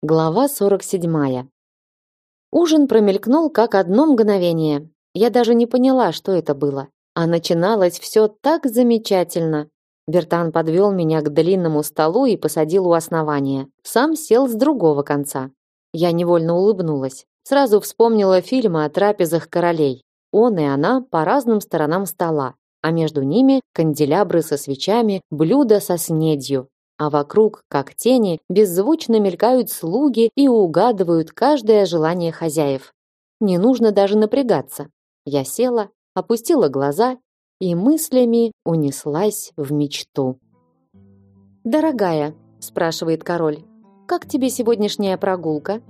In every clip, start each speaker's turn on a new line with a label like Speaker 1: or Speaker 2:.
Speaker 1: Глава 47. Ужин промелькнул как одно мгновение. Я даже не поняла, что это было. А начиналось все так замечательно. Бертан подвел меня к длинному столу и посадил у основания. Сам сел с другого конца. Я невольно улыбнулась. Сразу вспомнила фильмы о трапезах королей. Он и она по разным сторонам стола, а между ними канделябры со свечами, блюда со снедью а вокруг, как тени, беззвучно мелькают слуги и угадывают каждое желание хозяев. Не нужно даже напрягаться. Я села, опустила глаза и мыслями унеслась в мечту. «Дорогая», — спрашивает король, — «как тебе сегодняшняя прогулка?»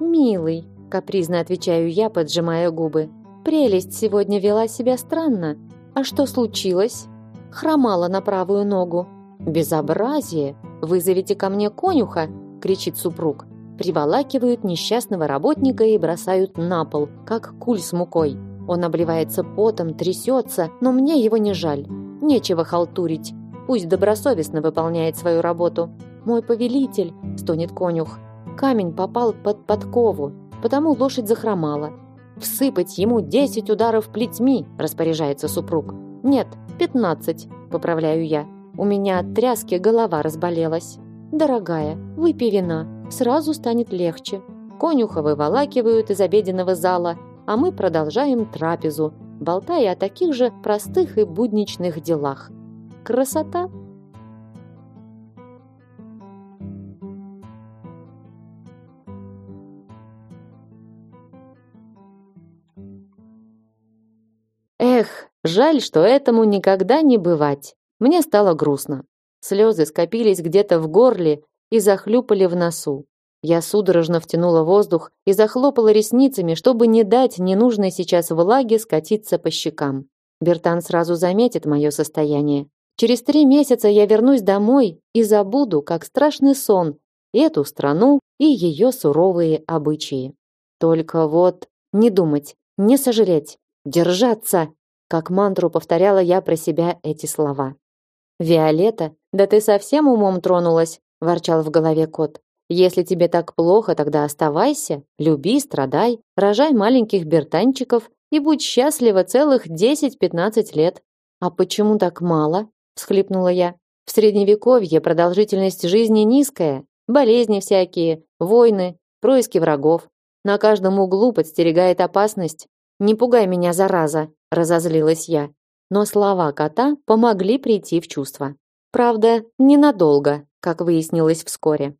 Speaker 1: «Милый», — капризно отвечаю я, поджимая губы. «Прелесть сегодня вела себя странно. А что случилось?» Хромала на правую ногу. Безобразие! Вызовите ко мне конюха, кричит супруг. Приволакивают несчастного работника и бросают на пол, как куль с мукой. Он обливается потом, трясется, но мне его не жаль. Нечего халтурить. Пусть добросовестно выполняет свою работу. Мой повелитель, стонет конюх. Камень попал под подкову, потому лошадь захромала. Всыпать ему десять ударов плетьми, распоряжается супруг. Нет, пятнадцать, поправляю я. У меня от тряски голова разболелась. Дорогая, выпей вина, сразу станет легче. Конюха выволакивают из обеденного зала, а мы продолжаем трапезу, болтая о таких же простых и будничных делах. Красота! Эх, жаль, что этому никогда не бывать. Мне стало грустно. Слезы скопились где-то в горле и захлюпали в носу. Я судорожно втянула воздух и захлопала ресницами, чтобы не дать ненужной сейчас влаге скатиться по щекам. Бертан сразу заметит мое состояние. Через три месяца я вернусь домой и забуду, как страшный сон, эту страну и ее суровые обычаи. Только вот не думать, не сожалеть, держаться, как мантру повторяла я про себя эти слова. Виолетта, да ты совсем умом тронулась, ворчал в голове кот. Если тебе так плохо, тогда оставайся, люби, страдай, рожай маленьких бертанчиков и будь счастлива целых 10-15 лет. А почему так мало? всхлипнула я. В средневековье продолжительность жизни низкая, болезни всякие, войны, происки врагов. На каждом углу подстерегает опасность. Не пугай меня, зараза, разозлилась я но слова кота помогли прийти в чувство. Правда, ненадолго, как выяснилось вскоре.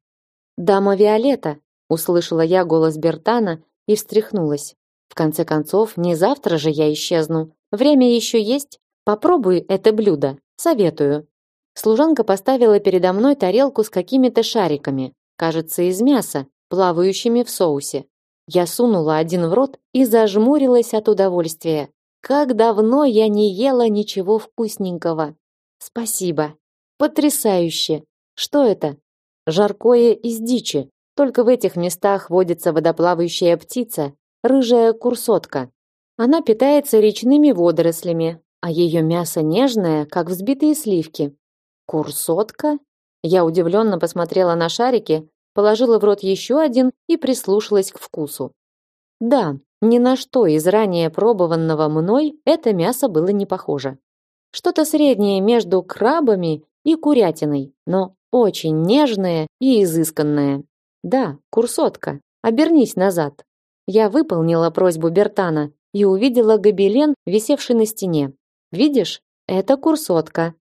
Speaker 1: «Дама Виолетта!» – услышала я голос Бертана и встряхнулась. «В конце концов, не завтра же я исчезну. Время еще есть. Попробуй это блюдо. Советую». Служанка поставила передо мной тарелку с какими-то шариками, кажется, из мяса, плавающими в соусе. Я сунула один в рот и зажмурилась от удовольствия. Как давно я не ела ничего вкусненького. Спасибо. Потрясающе. Что это? Жаркое из дичи. Только в этих местах водится водоплавающая птица, рыжая курсотка. Она питается речными водорослями, а ее мясо нежное, как взбитые сливки. Курсотка? Я удивленно посмотрела на шарики, положила в рот еще один и прислушалась к вкусу. Да, ни на что из ранее пробованного мной это мясо было не похоже. Что-то среднее между крабами и курятиной, но очень нежное и изысканное. Да, курсотка, обернись назад. Я выполнила просьбу Бертана и увидела гобелен, висевший на стене. Видишь? Это курсотка.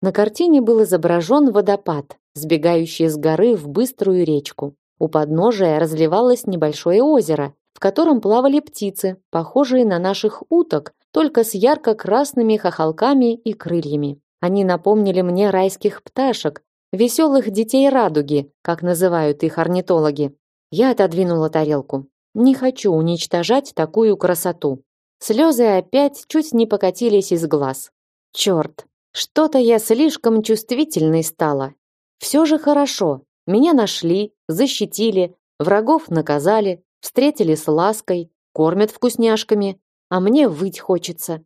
Speaker 1: На картине был изображен водопад, сбегающий с горы в быструю речку. У подножия разливалось небольшое озеро, в котором плавали птицы, похожие на наших уток, только с ярко-красными хохолками и крыльями. Они напомнили мне райских пташек, веселых детей радуги, как называют их орнитологи. Я отодвинула тарелку. Не хочу уничтожать такую красоту. Слезы опять чуть не покатились из глаз. Черт, что-то я слишком чувствительной стала. Все же хорошо. Меня нашли, защитили, врагов наказали, Встретили с лаской, кормят вкусняшками, а мне выть хочется.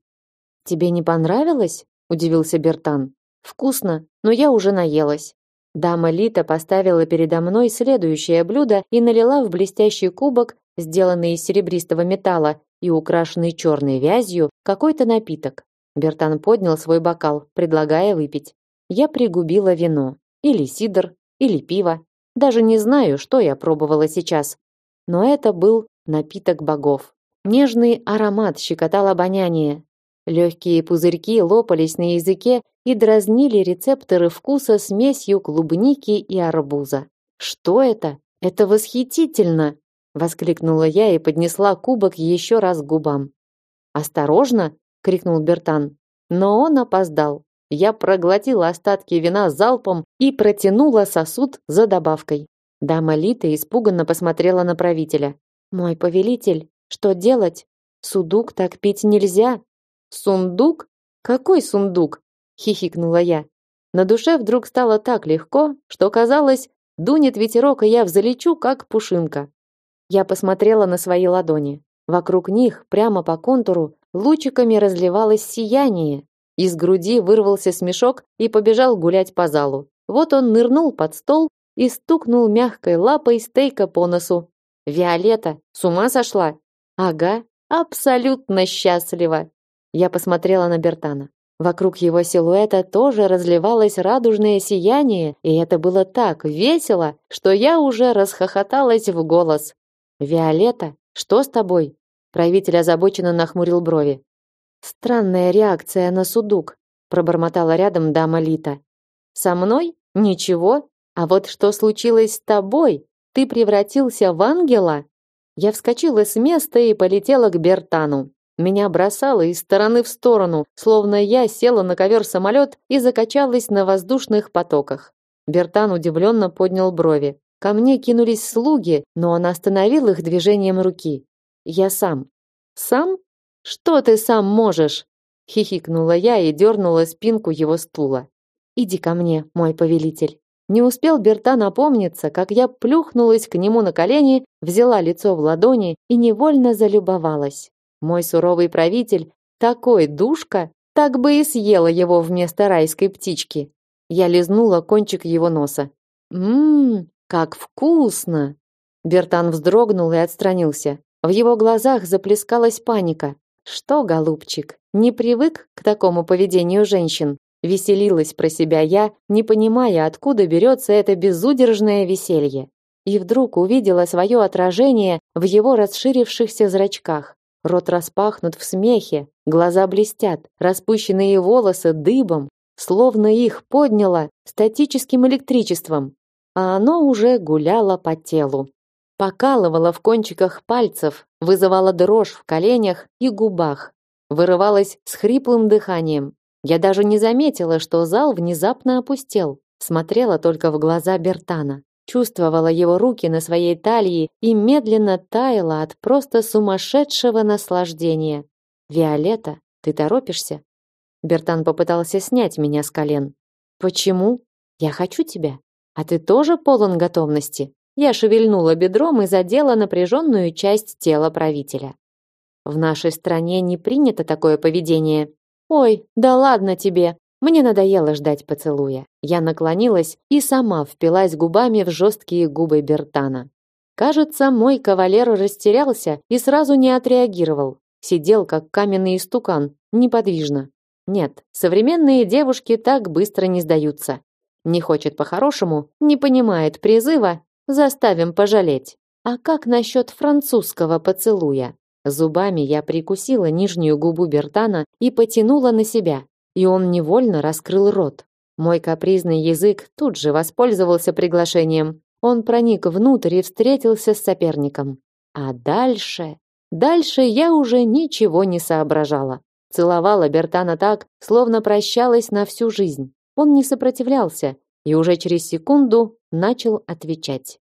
Speaker 1: Тебе не понравилось? удивился Бертан. Вкусно, но я уже наелась. Дама Лита поставила передо мной следующее блюдо и налила в блестящий кубок, сделанный из серебристого металла и украшенный черной вязью, какой-то напиток. Бертан поднял свой бокал, предлагая выпить. Я пригубила вино, или сидр, или пиво. Даже не знаю, что я пробовала сейчас. Но это был напиток богов. Нежный аромат щекотал обоняние. Легкие пузырьки лопались на языке и дразнили рецепторы вкуса смесью клубники и арбуза. Что это? Это восхитительно, воскликнула я и поднесла кубок еще раз к губам. Осторожно, крикнул Бертан, но он опоздал. Я проглотила остатки вина залпом и протянула сосуд за добавкой. Дама Лита испуганно посмотрела на правителя. Мой повелитель, что делать? Судук так пить нельзя. Сундук? Какой сундук? хихикнула я. На душе вдруг стало так легко, что казалось, дунет ветерок, и я взлечу, как пушинка. Я посмотрела на свои ладони. Вокруг них, прямо по контуру, лучиками разливалось сияние. Из груди вырвался смешок и побежал гулять по залу. Вот он нырнул под стол и стукнул мягкой лапой стейка по носу. Виолетта, с ума сошла? Ага, абсолютно счастлива. Я посмотрела на Бертана. Вокруг его силуэта тоже разливалось радужное сияние, и это было так весело, что я уже расхохоталась в голос. Виолетта, что с тобой? Правитель озабоченно нахмурил брови. Странная реакция на судук, пробормотала рядом дама Лита. Со мной ничего, а вот что случилось с тобой? Ты превратился в ангела? Я вскочила с места и полетела к Бертану. Меня бросало из стороны в сторону, словно я села на ковер-самолет и закачалась на воздушных потоках. Бертан удивленно поднял брови. Ко мне кинулись слуги, но он остановил их движением руки. Я сам. Сам? Что ты сам можешь? хихикнула я и дернула спинку его стула. Иди ко мне, мой повелитель. Не успел Бертан напомниться, как я плюхнулась к нему на колени, взяла лицо в ладони и невольно залюбовалась. Мой суровый правитель, такой душка, так бы и съела его вместо райской птички. Я лизнула кончик его носа. Мм, как вкусно. Бертан вздрогнул и отстранился. В его глазах заплескалась паника. Что, голубчик, не привык к такому поведению женщин? Веселилась про себя я, не понимая, откуда берется это безудержное веселье. И вдруг увидела свое отражение в его расширившихся зрачках. Рот распахнут в смехе, глаза блестят, распущенные волосы дыбом, словно их подняло статическим электричеством, а оно уже гуляло по телу. Покалывало в кончиках пальцев, вызывало дрожь в коленях и губах, вырывалось с хриплым дыханием. Я даже не заметила, что зал внезапно опустел, смотрела только в глаза Бертана чувствовала его руки на своей талии и медленно таяла от просто сумасшедшего наслаждения. Виолетта, ты торопишься? Бертан попытался снять меня с колен. Почему? Я хочу тебя. А ты тоже полон готовности. Я шевельнула бедром и задела напряженную часть тела правителя. В нашей стране не принято такое поведение. Ой, да ладно тебе. Мне надоело ждать поцелуя. Я наклонилась и сама впилась губами в жесткие губы Бертана. Кажется, мой кавалер растерялся и сразу не отреагировал. Сидел как каменный истукан, неподвижно. Нет, современные девушки так быстро не сдаются. Не хочет по-хорошему, не понимает призыва, заставим пожалеть. А как насчет французского поцелуя? Зубами я прикусила нижнюю губу Бертана и потянула на себя и он невольно раскрыл рот. Мой капризный язык тут же воспользовался приглашением. Он проник внутрь и встретился с соперником. А дальше... Дальше я уже ничего не соображала. Целовала Бертана так, словно прощалась на всю жизнь. Он не сопротивлялся и уже через секунду начал отвечать.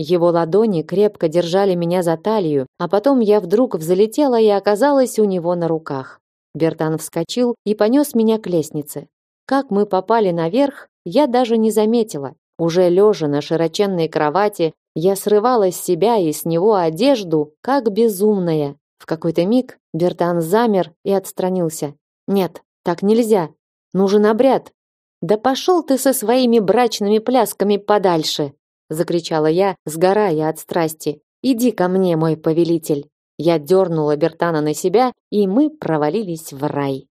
Speaker 1: Его ладони крепко держали меня за талию, а потом я вдруг взлетела и оказалась у него на руках. Бертан вскочил и понес меня к лестнице. Как мы попали наверх, я даже не заметила. Уже лежа на широченной кровати, я срывала с себя и с него одежду, как безумная. В какой-то миг Бертан замер и отстранился. Нет, так нельзя. Нужен обряд. Да пошел ты со своими брачными плясками подальше, закричала я, сгорая от страсти. Иди ко мне, мой повелитель. Я дернула Бертана на себя, и мы провалились в рай.